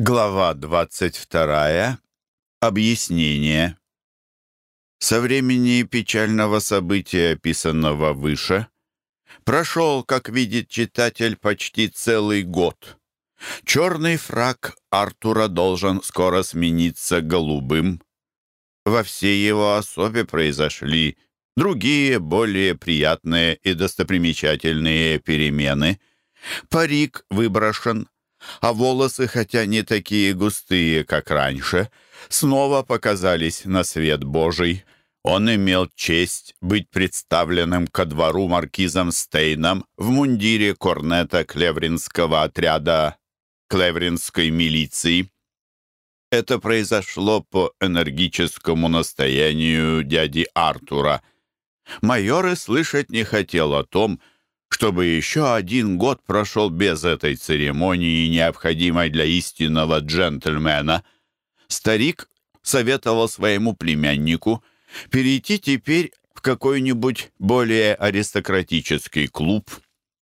Глава 22. Объяснение. Со времени печального события, описанного выше, прошел, как видит читатель, почти целый год. Черный фраг Артура должен скоро смениться голубым. Во всей его особе произошли другие, более приятные и достопримечательные перемены. Парик выброшен, а волосы, хотя не такие густые, как раньше, снова показались на свет Божий. Он имел честь быть представленным ко двору маркизом Стейном в мундире корнета клевринского отряда клевринской милиции. Это произошло по энергическому настоянию дяди Артура. Майор и слышать не хотел о том, чтобы еще один год прошел без этой церемонии, необходимой для истинного джентльмена. Старик советовал своему племяннику перейти теперь в какой-нибудь более аристократический клуб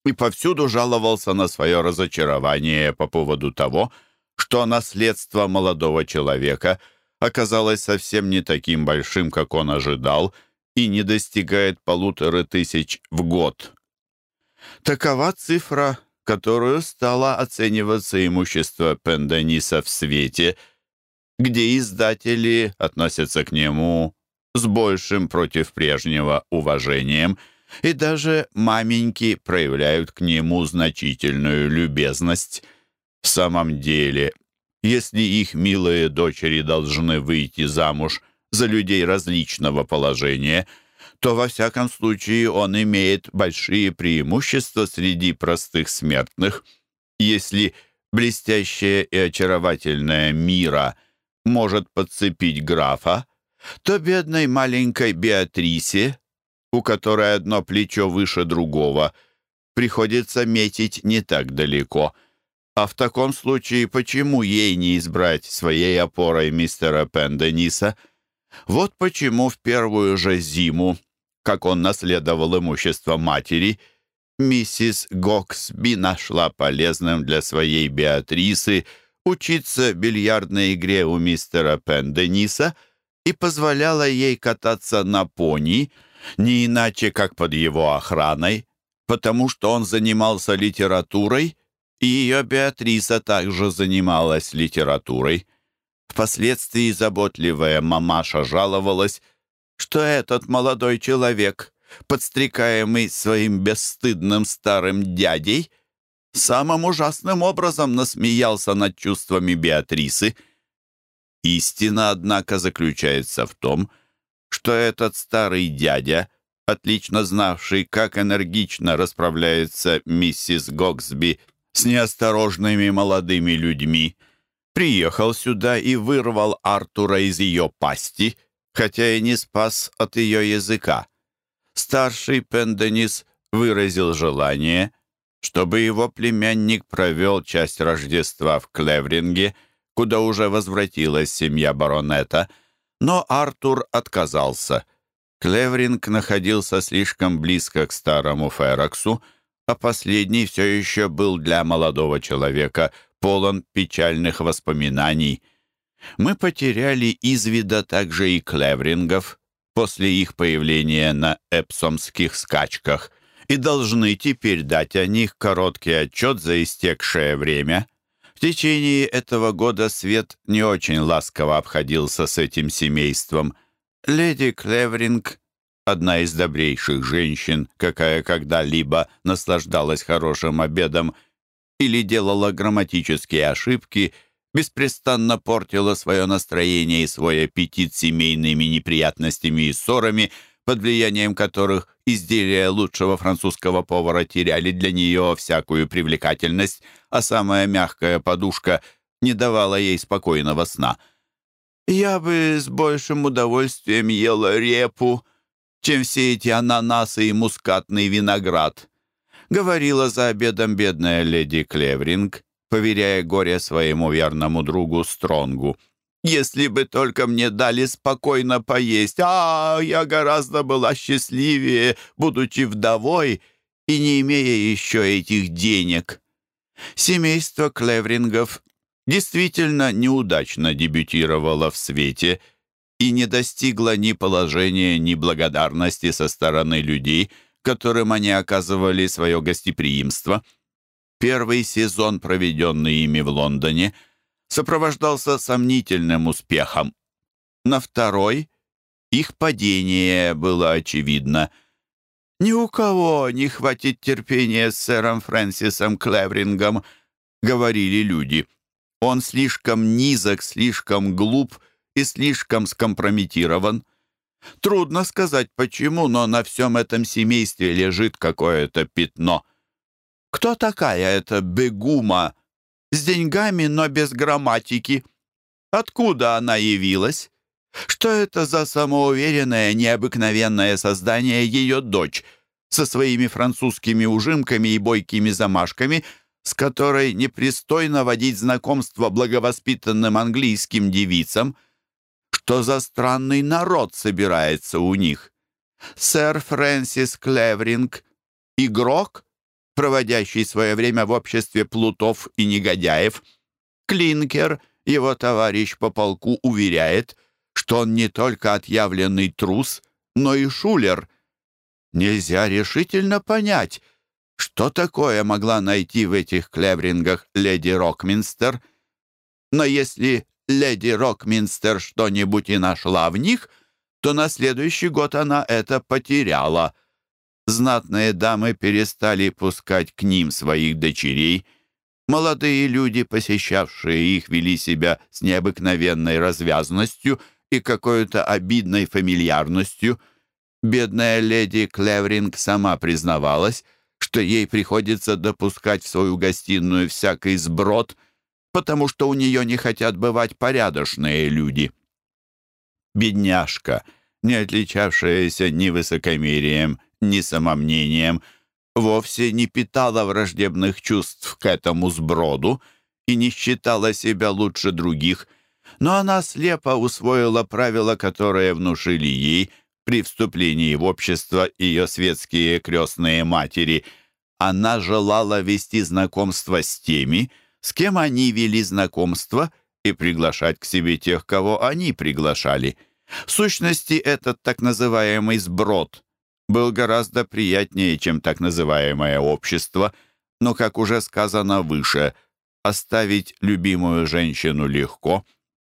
и повсюду жаловался на свое разочарование по поводу того, что наследство молодого человека оказалось совсем не таким большим, как он ожидал, и не достигает полутора тысяч в год. Такова цифра, которую стало оцениваться имущество Пендениса в свете, где издатели относятся к нему с большим против прежнего уважением, и даже маменьки проявляют к нему значительную любезность. В самом деле, если их милые дочери должны выйти замуж за людей различного положения – то во всяком случае он имеет большие преимущества среди простых смертных. Если блестящая и очаровательная мира может подцепить графа, то бедной маленькой Беатрисе, у которой одно плечо выше другого, приходится метить не так далеко. А в таком случае почему ей не избрать своей опорой мистера Пендениса? Вот почему в первую же зиму как он наследовал имущество матери, миссис Гоксби нашла полезным для своей Беатрисы учиться бильярдной игре у мистера Пендениса и позволяла ей кататься на пони, не иначе, как под его охраной, потому что он занимался литературой, и ее Беатриса также занималась литературой. Впоследствии заботливая мамаша жаловалась, что этот молодой человек, подстрекаемый своим бесстыдным старым дядей, самым ужасным образом насмеялся над чувствами Беатрисы. Истина, однако, заключается в том, что этот старый дядя, отлично знавший, как энергично расправляется миссис Гоксби с неосторожными молодыми людьми, приехал сюда и вырвал Артура из ее пасти — хотя и не спас от ее языка. Старший Пенденис выразил желание, чтобы его племянник провел часть Рождества в Клевринге, куда уже возвратилась семья баронета, но Артур отказался. Клевринг находился слишком близко к старому Фероксу, а последний все еще был для молодого человека полон печальных воспоминаний — мы потеряли из вида также и клеврингов после их появления на эпсомских скачках и должны теперь дать о них короткий отчет за истекшее время. В течение этого года Свет не очень ласково обходился с этим семейством. Леди Клевринг, одна из добрейших женщин, какая когда-либо наслаждалась хорошим обедом или делала грамматические ошибки – беспрестанно портила свое настроение и свой аппетит семейными неприятностями и ссорами, под влиянием которых изделия лучшего французского повара теряли для нее всякую привлекательность, а самая мягкая подушка не давала ей спокойного сна. «Я бы с большим удовольствием ела репу, чем все эти ананасы и мускатный виноград», говорила за обедом бедная леди Клевринг, поверяя горе своему верному другу Стронгу. «Если бы только мне дали спокойно поесть! А, я гораздо была счастливее, будучи вдовой и не имея еще этих денег!» Семейство Клеврингов действительно неудачно дебютировала в свете и не достигла ни положения, ни благодарности со стороны людей, которым они оказывали свое гостеприимство. Первый сезон, проведенный ими в Лондоне, сопровождался сомнительным успехом. На второй их падение было очевидно. «Ни у кого не хватит терпения с сэром Фрэнсисом Клеврингом», — говорили люди. «Он слишком низок, слишком глуп и слишком скомпрометирован». Трудно сказать почему, но на всем этом семействе лежит какое-то пятно. Кто такая эта Бегума? С деньгами, но без грамматики. Откуда она явилась? Что это за самоуверенное, необыкновенное создание ее дочь со своими французскими ужимками и бойкими замашками, с которой непристойно водить знакомство благовоспитанным английским девицам — что за странный народ собирается у них. Сэр Фрэнсис Клевринг — игрок, проводящий свое время в обществе плутов и негодяев. Клинкер, его товарищ по полку, уверяет, что он не только отъявленный трус, но и шулер. Нельзя решительно понять, что такое могла найти в этих клеврингах леди Рокминстер. Но если леди Рокминстер что-нибудь и нашла в них, то на следующий год она это потеряла. Знатные дамы перестали пускать к ним своих дочерей. Молодые люди, посещавшие их, вели себя с необыкновенной развязностью и какой-то обидной фамильярностью. Бедная леди Клевринг сама признавалась, что ей приходится допускать в свою гостиную всякий сброд — потому что у нее не хотят бывать порядочные люди. Бедняжка, не отличавшаяся ни высокомерием, ни самомнением, вовсе не питала враждебных чувств к этому сброду и не считала себя лучше других, но она слепо усвоила правила, которые внушили ей при вступлении в общество ее светские крестные матери. Она желала вести знакомство с теми, с кем они вели знакомство и приглашать к себе тех, кого они приглашали. В сущности, этот так называемый сброд был гораздо приятнее, чем так называемое общество, но, как уже сказано выше, оставить любимую женщину легко,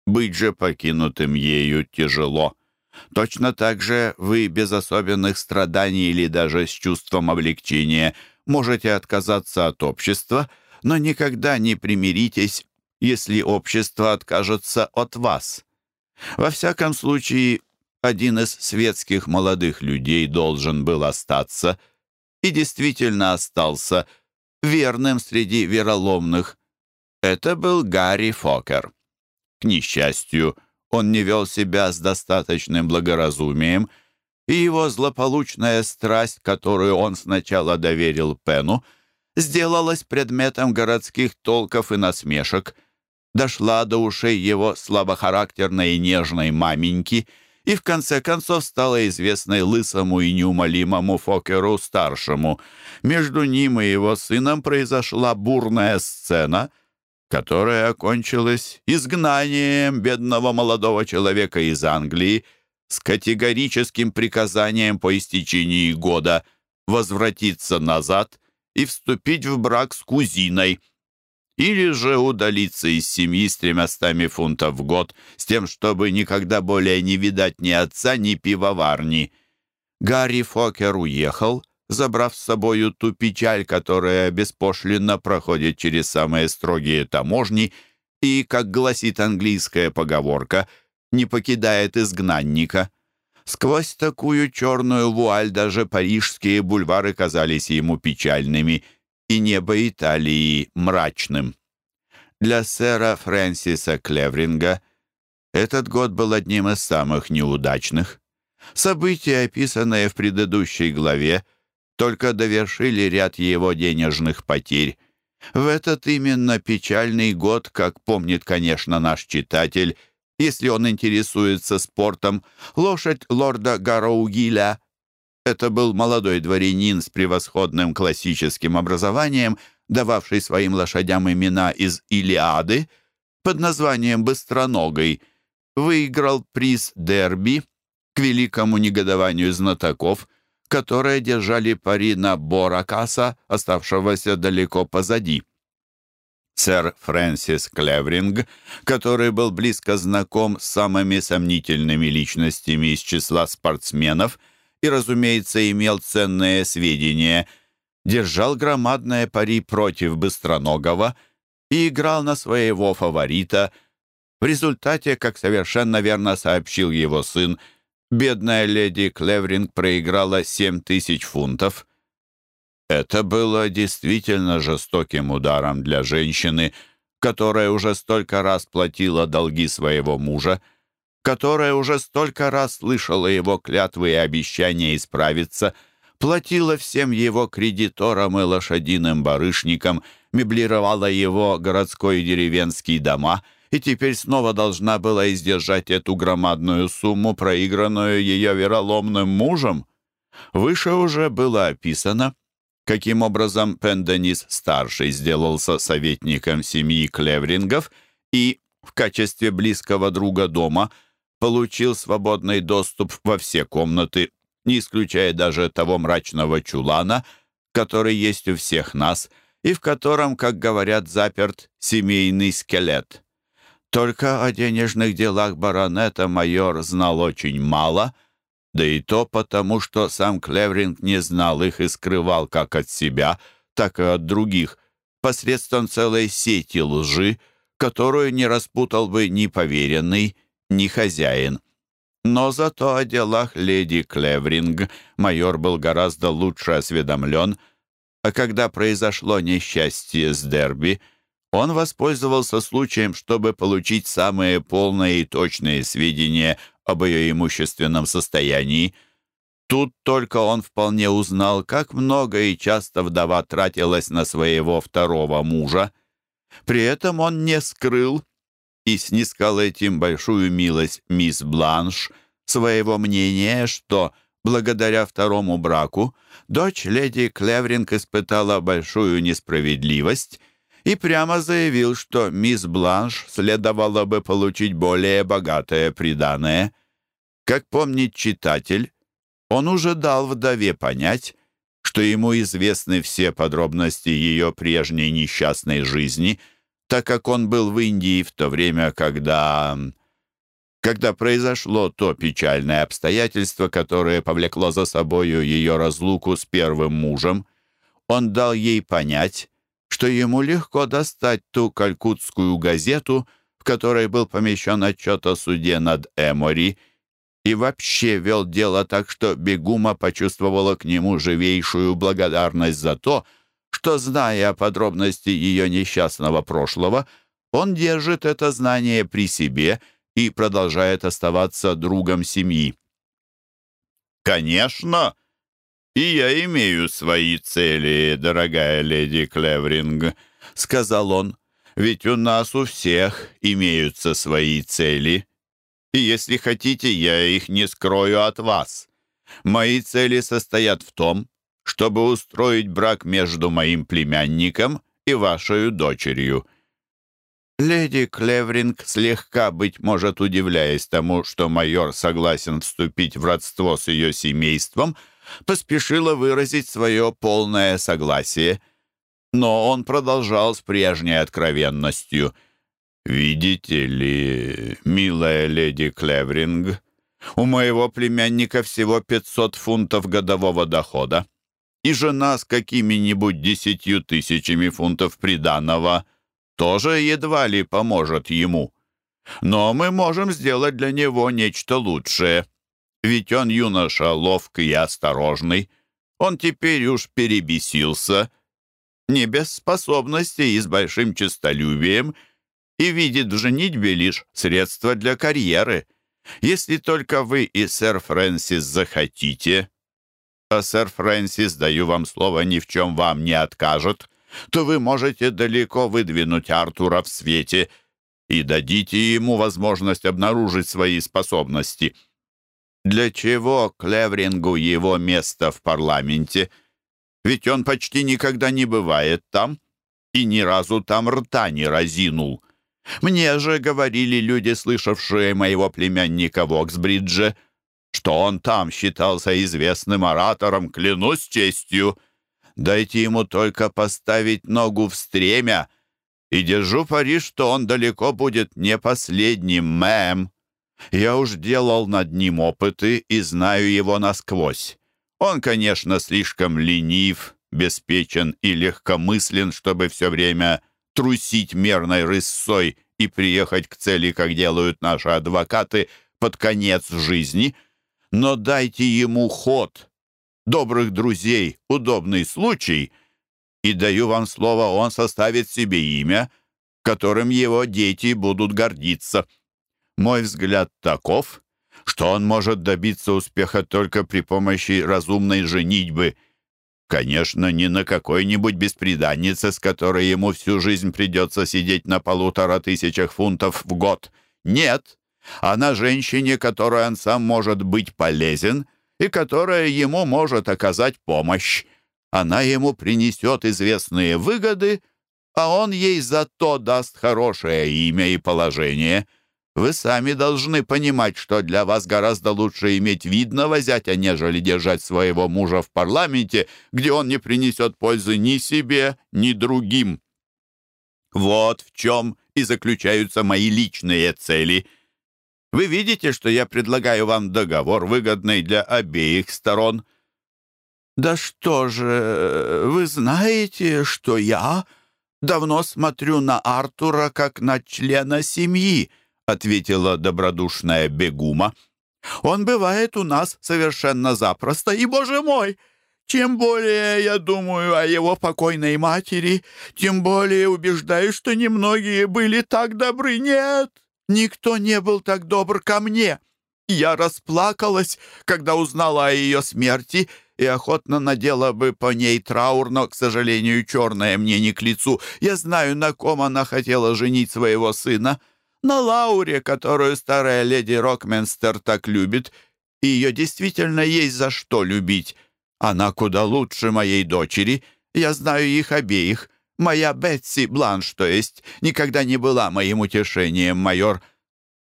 быть же покинутым ею тяжело. Точно так же вы без особенных страданий или даже с чувством облегчения можете отказаться от общества – но никогда не примиритесь, если общество откажется от вас. Во всяком случае, один из светских молодых людей должен был остаться и действительно остался верным среди вероломных. Это был Гарри Фокер. К несчастью, он не вел себя с достаточным благоразумием, и его злополучная страсть, которую он сначала доверил Пену, — сделалась предметом городских толков и насмешек, дошла до ушей его слабохарактерной и нежной маменьки и в конце концов стала известной лысому и неумолимому Фокеру-старшему. Между ним и его сыном произошла бурная сцена, которая окончилась изгнанием бедного молодого человека из Англии с категорическим приказанием по истечении года возвратиться назад — и вступить в брак с кузиной. Или же удалиться из семьи с тремястами фунтов в год, с тем, чтобы никогда более не видать ни отца, ни пивоварни. Гарри Фокер уехал, забрав с собою ту печаль, которая беспошлинно проходит через самые строгие таможни и, как гласит английская поговорка, не покидает изгнанника. Сквозь такую черную вуаль даже парижские бульвары казались ему печальными, и небо Италии мрачным. Для сэра Фрэнсиса Клевринга этот год был одним из самых неудачных. События, описанные в предыдущей главе, только довершили ряд его денежных потерь. В этот именно печальный год, как помнит, конечно, наш читатель, если он интересуется спортом, лошадь лорда Гароугиля. Это был молодой дворянин с превосходным классическим образованием, дававший своим лошадям имена из «Илиады», под названием «Быстроногой» выиграл приз «Дерби» к великому негодованию знатоков, которые держали пари на Боракаса, оставшегося далеко позади. Сэр Фрэнсис Клевринг, который был близко знаком с самыми сомнительными личностями из числа спортсменов и, разумеется, имел ценные сведения, держал громадное пари против Быстроногого и играл на своего фаворита. В результате, как совершенно верно сообщил его сын, бедная леди Клевринг проиграла 7 тысяч фунтов. Это было действительно жестоким ударом для женщины, которая уже столько раз платила долги своего мужа, которая уже столько раз слышала его клятвы и обещания исправиться, платила всем его кредиторам и лошадиным барышникам, меблировала его городской и деревенские дома и теперь снова должна была издержать эту громадную сумму, проигранную ее вероломным мужем. Выше уже было описано, каким образом Пенденис-старший сделался советником семьи Клеврингов и в качестве близкого друга дома получил свободный доступ во все комнаты, не исключая даже того мрачного чулана, который есть у всех нас, и в котором, как говорят, заперт семейный скелет. Только о денежных делах баронета майор знал очень мало — да и то потому, что сам Клевринг не знал их и скрывал как от себя, так и от других, посредством целой сети лжи, которую не распутал бы ни поверенный, ни хозяин. Но зато о делах леди Клевринг майор был гораздо лучше осведомлен, а когда произошло несчастье с Дерби, он воспользовался случаем, чтобы получить самые полные и точные сведения об ее имущественном состоянии. Тут только он вполне узнал, как много и часто вдова тратилась на своего второго мужа. При этом он не скрыл и снискал этим большую милость мисс Бланш своего мнения, что благодаря второму браку дочь леди Клевринг испытала большую несправедливость и прямо заявил, что мисс Бланш следовало бы получить более богатое приданое. Как помнит читатель, он уже дал вдове понять, что ему известны все подробности ее прежней несчастной жизни, так как он был в Индии в то время, когда... Когда произошло то печальное обстоятельство, которое повлекло за собою ее разлуку с первым мужем, он дал ей понять, что ему легко достать ту калькутскую газету, в которой был помещен отчет о суде над Эмори, и вообще вел дело так, что Бегума почувствовала к нему живейшую благодарность за то, что, зная подробности ее несчастного прошлого, он держит это знание при себе и продолжает оставаться другом семьи. «Конечно, и я имею свои цели, дорогая леди Клевринг», — сказал он, «ведь у нас у всех имеются свои цели». И если хотите, я их не скрою от вас. Мои цели состоят в том, чтобы устроить брак между моим племянником и вашей дочерью». Леди Клевринг, слегка, быть может, удивляясь тому, что майор согласен вступить в родство с ее семейством, поспешила выразить свое полное согласие. Но он продолжал с прежней откровенностью — «Видите ли, милая леди Клевринг, у моего племянника всего 500 фунтов годового дохода, и жена с какими-нибудь десятью тысячами фунтов приданого тоже едва ли поможет ему. Но мы можем сделать для него нечто лучшее, ведь он юноша ловкий и осторожный, он теперь уж перебесился, не без способностей и с большим честолюбием — и видит в женитьбе лишь средство для карьеры. Если только вы и сэр Фрэнсис захотите, а сэр Фрэнсис, даю вам слово, ни в чем вам не откажет, то вы можете далеко выдвинуть Артура в свете и дадите ему возможность обнаружить свои способности. Для чего Клеврингу его место в парламенте? Ведь он почти никогда не бывает там и ни разу там рта не разинул. Мне же говорили люди, слышавшие моего племянника в Оксбридже, что он там считался известным оратором, клянусь честью. Дайте ему только поставить ногу в стремя, и держу пари, что он далеко будет не последним, мэм. Я уж делал над ним опыты и знаю его насквозь. Он, конечно, слишком ленив, беспечен и легкомыслен, чтобы все время трусить мерной рысой и приехать к цели, как делают наши адвокаты, под конец жизни. Но дайте ему ход, добрых друзей, удобный случай, и даю вам слово, он составит себе имя, которым его дети будут гордиться. Мой взгляд таков, что он может добиться успеха только при помощи разумной женитьбы — Конечно, не на какой-нибудь бесприданнице, с которой ему всю жизнь придется сидеть на полутора тысячах фунтов в год. Нет, а на женщине, которой он сам может быть полезен и которая ему может оказать помощь. Она ему принесет известные выгоды, а он ей зато даст хорошее имя и положение — вы сами должны понимать, что для вас гораздо лучше иметь видного зятя, нежели держать своего мужа в парламенте, где он не принесет пользы ни себе, ни другим. Вот в чем и заключаются мои личные цели. Вы видите, что я предлагаю вам договор, выгодный для обеих сторон. Да что же, вы знаете, что я давно смотрю на Артура как на члена семьи, ответила добродушная Бегума. «Он бывает у нас совершенно запросто, и, боже мой, чем более я думаю о его покойной матери, тем более убеждаюсь, что немногие были так добры. Нет, никто не был так добр ко мне. Я расплакалась, когда узнала о ее смерти, и охотно надела бы по ней траур, но, к сожалению, черное мне не к лицу. Я знаю, на ком она хотела женить своего сына на Лауре, которую старая леди Рокменстер так любит, и ее действительно есть за что любить. Она куда лучше моей дочери. Я знаю их обеих. Моя Бетси Бланш, то есть, никогда не была моим утешением, майор.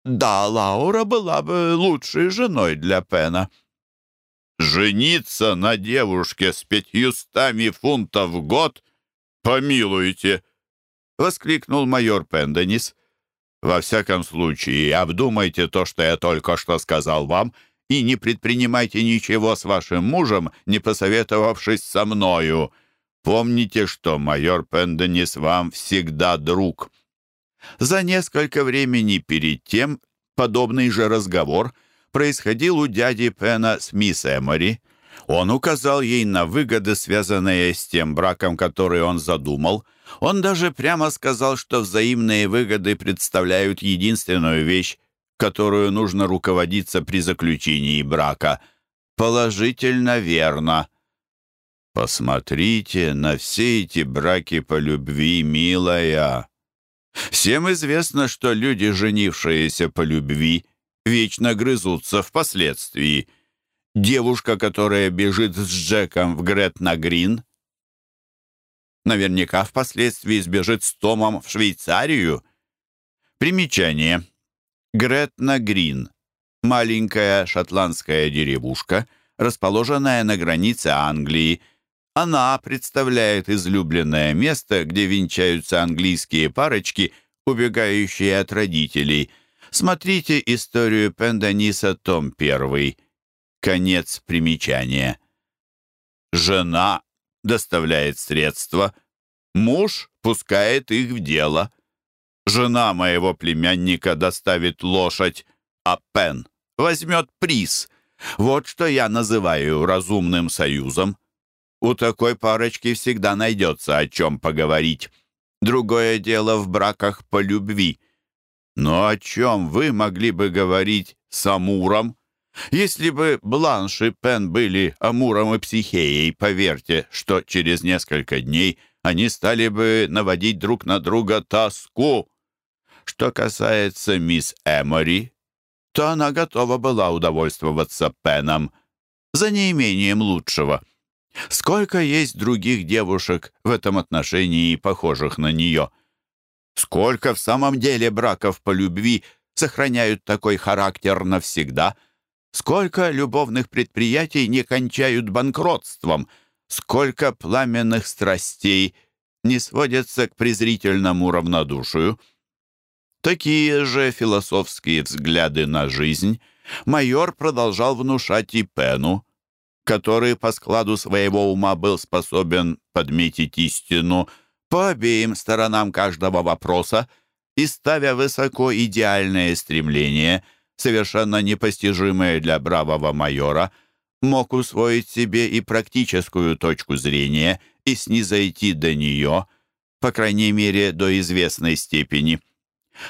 Да, Лаура была бы лучшей женой для Пена. «Жениться на девушке с пятьюстами фунтов в год? Помилуйте!» — воскликнул майор Пенденис. Во всяком случае, обдумайте то, что я только что сказал вам, и не предпринимайте ничего с вашим мужем, не посоветовавшись со мною. Помните, что майор Пенденис вам всегда друг». За несколько времени перед тем подобный же разговор происходил у дяди Пена с мисс Эмори. Он указал ей на выгоды, связанные с тем браком, который он задумал — он даже прямо сказал, что взаимные выгоды представляют единственную вещь, которую нужно руководиться при заключении брака. Положительно верно. Посмотрите на все эти браки по любви, милая. Всем известно, что люди, женившиеся по любви, вечно грызутся впоследствии. Девушка, которая бежит с Джеком в Гретна-Грин, наверняка впоследствии сбежит с Томом в Швейцарию. Примечание. Гретна Грин. Маленькая шотландская деревушка, расположенная на границе Англии. Она представляет излюбленное место, где венчаются английские парочки, убегающие от родителей. Смотрите историю Пендениса, том 1. Конец примечания. Жена доставляет средства, муж пускает их в дело. Жена моего племянника доставит лошадь, а Пен возьмет приз. Вот что я называю разумным союзом. У такой парочки всегда найдется о чем поговорить. Другое дело в браках по любви. Но о чем вы могли бы говорить с Амуром? Если бы Бланш и Пен были Амуром и Психеей, поверьте, что через несколько дней они стали бы наводить друг на друга тоску. Что касается мисс Эмори, то она готова была удовольствоваться Пеном за неимением лучшего. Сколько есть других девушек в этом отношении, похожих на нее? Сколько в самом деле браков по любви сохраняют такой характер навсегда? Сколько любовных предприятий не кончают банкротством? Сколько пламенных страстей не сводятся к презрительному равнодушию? Такие же философские взгляды на жизнь майор продолжал внушать и Пену, который по складу своего ума был способен подметить истину по обеим сторонам каждого вопроса и, ставя высоко идеальное стремление, совершенно непостижимое для бравого майора, мог усвоить себе и практическую точку зрения и снизойти до нее, по крайней мере, до известной степени.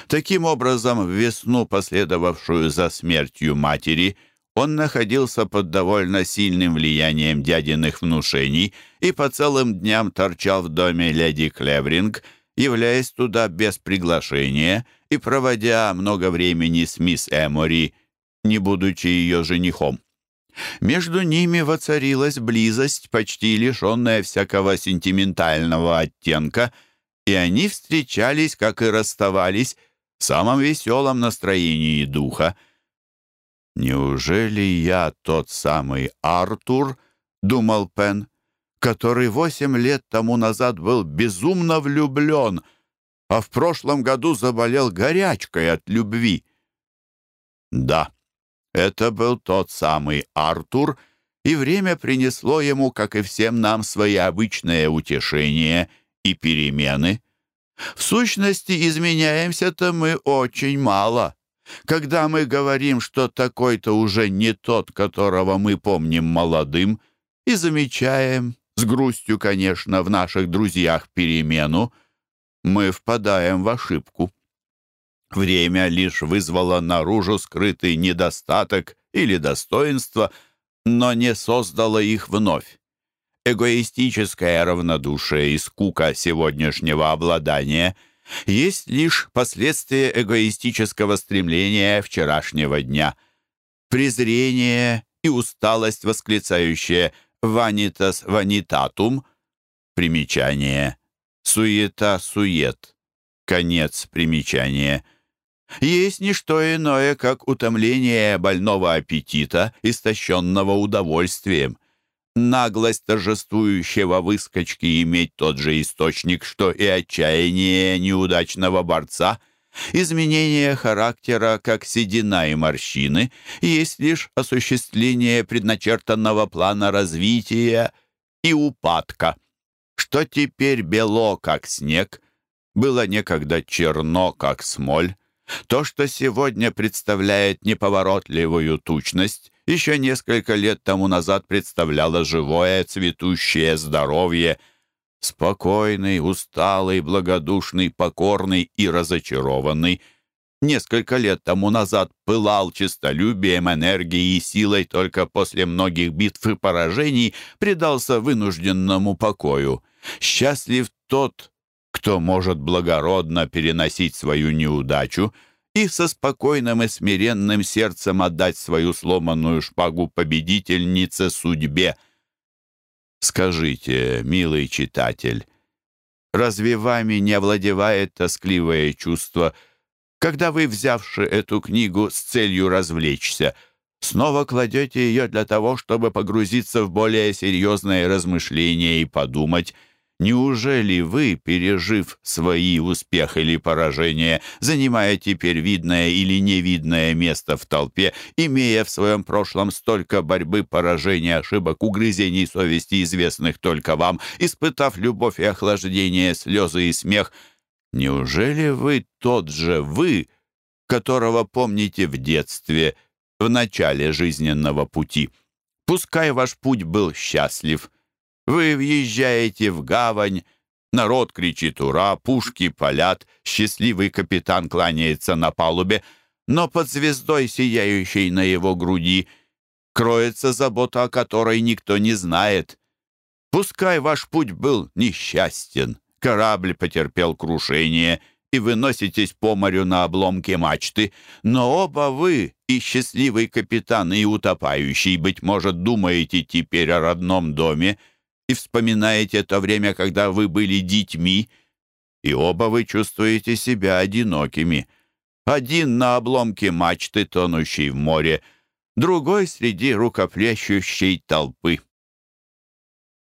Таким образом, в весну, последовавшую за смертью матери, он находился под довольно сильным влиянием дядиных внушений и по целым дням торчал в доме леди Клевринг, являясь туда без приглашения и проводя много времени с мисс Эмори, не будучи ее женихом. Между ними воцарилась близость, почти лишенная всякого сентиментального оттенка, и они встречались, как и расставались, в самом веселом настроении духа — «Неужели я тот самый Артур?» — думал Пен, который восемь лет тому назад был безумно влюблен, а в прошлом году заболел горячкой от любви. Да, это был тот самый Артур, и время принесло ему, как и всем нам, свои обычные утешения и перемены. В сущности, изменяемся-то мы очень мало. Когда мы говорим, что такой-то уже не тот, которого мы помним молодым, и замечаем, с грустью, конечно, в наших друзьях перемену, мы впадаем в ошибку. Время лишь вызвало наружу скрытый недостаток или достоинство, но не создало их вновь. Эгоистическое равнодушие и скука сегодняшнего обладания — есть лишь последствия эгоистического стремления вчерашнего дня. Презрение и усталость, восклицающие «vanitas vanitatum» примечание, «суета-сует» конец примечания. Есть не что иное, как утомление больного аппетита, истощенного удовольствием наглость торжествующего выскочки иметь тот же источник, что и отчаяние неудачного борца, изменение характера, как седина и морщины, есть лишь осуществление предначертанного плана развития и упадка, что теперь бело, как снег, было некогда черно, как смоль, то, что сегодня представляет неповоротливую тучность, еще несколько лет тому назад представляло живое, цветущее здоровье. Спокойный, усталый, благодушный, покорный и разочарованный. Несколько лет тому назад пылал честолюбием, энергией и силой, только после многих битв и поражений предался вынужденному покою. Счастлив тот, кто может благородно переносить свою неудачу, и со спокойным и смиренным сердцем отдать свою сломанную шпагу победительнице судьбе. Скажите, милый читатель, разве вами не овладевает тоскливое чувство, когда вы, взявши эту книгу с целью развлечься, снова кладете ее для того, чтобы погрузиться в более серьезное размышление и подумать, Неужели вы, пережив свои успехи или поражения, занимая теперь видное или невидное место в толпе, имея в своем прошлом столько борьбы, поражений, ошибок, угрызений совести, известных только вам, испытав любовь и охлаждение, слезы и смех, неужели вы тот же вы, которого помните в детстве, в начале жизненного пути? Пускай ваш путь был счастлив — вы въезжаете в гавань, народ кричит «Ура!», пушки палят, счастливый капитан кланяется на палубе, но под звездой, сияющей на его груди, кроется забота, о которой никто не знает. Пускай ваш путь был несчастен, корабль потерпел крушение, и вы носитесь по морю на обломке мачты, но оба вы, и счастливый капитан, и утопающий, быть может, думаете теперь о родном доме, и вспоминаете то время, когда вы были детьми, и оба вы чувствуете себя одинокими. Один на обломке мачты, тонущей в море, другой среди рукоплещущей толпы.